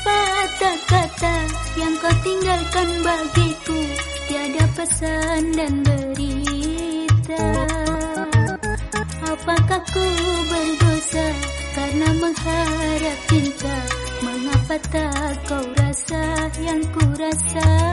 Patah kata yang kau tinggalkan bagiku? Tiada pesan dan berita. Apakah ku berdosa karena mengharap cinta? Mengapa tak kau rasa yang ku rasa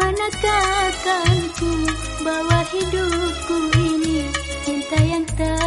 Ke manakah bawa hidupku ini? Cinta yang tak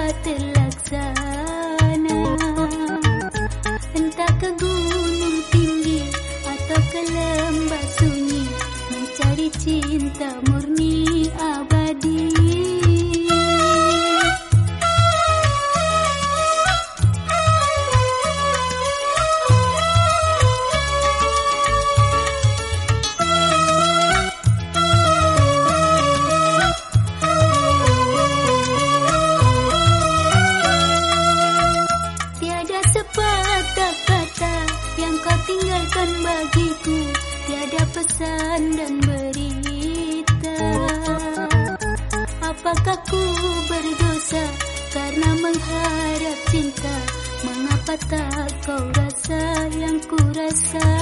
tinggalkan bagiku Tiada pesan dan berita. Apakah ku berdosa Karena mengharap cinta? Mengapa tak kau rasa yang ku rasa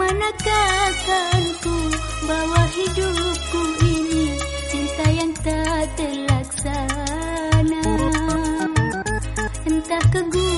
Manakah akan ku bawa hidupku ini? Cinta yang tak terlaksana. Entah kegunaan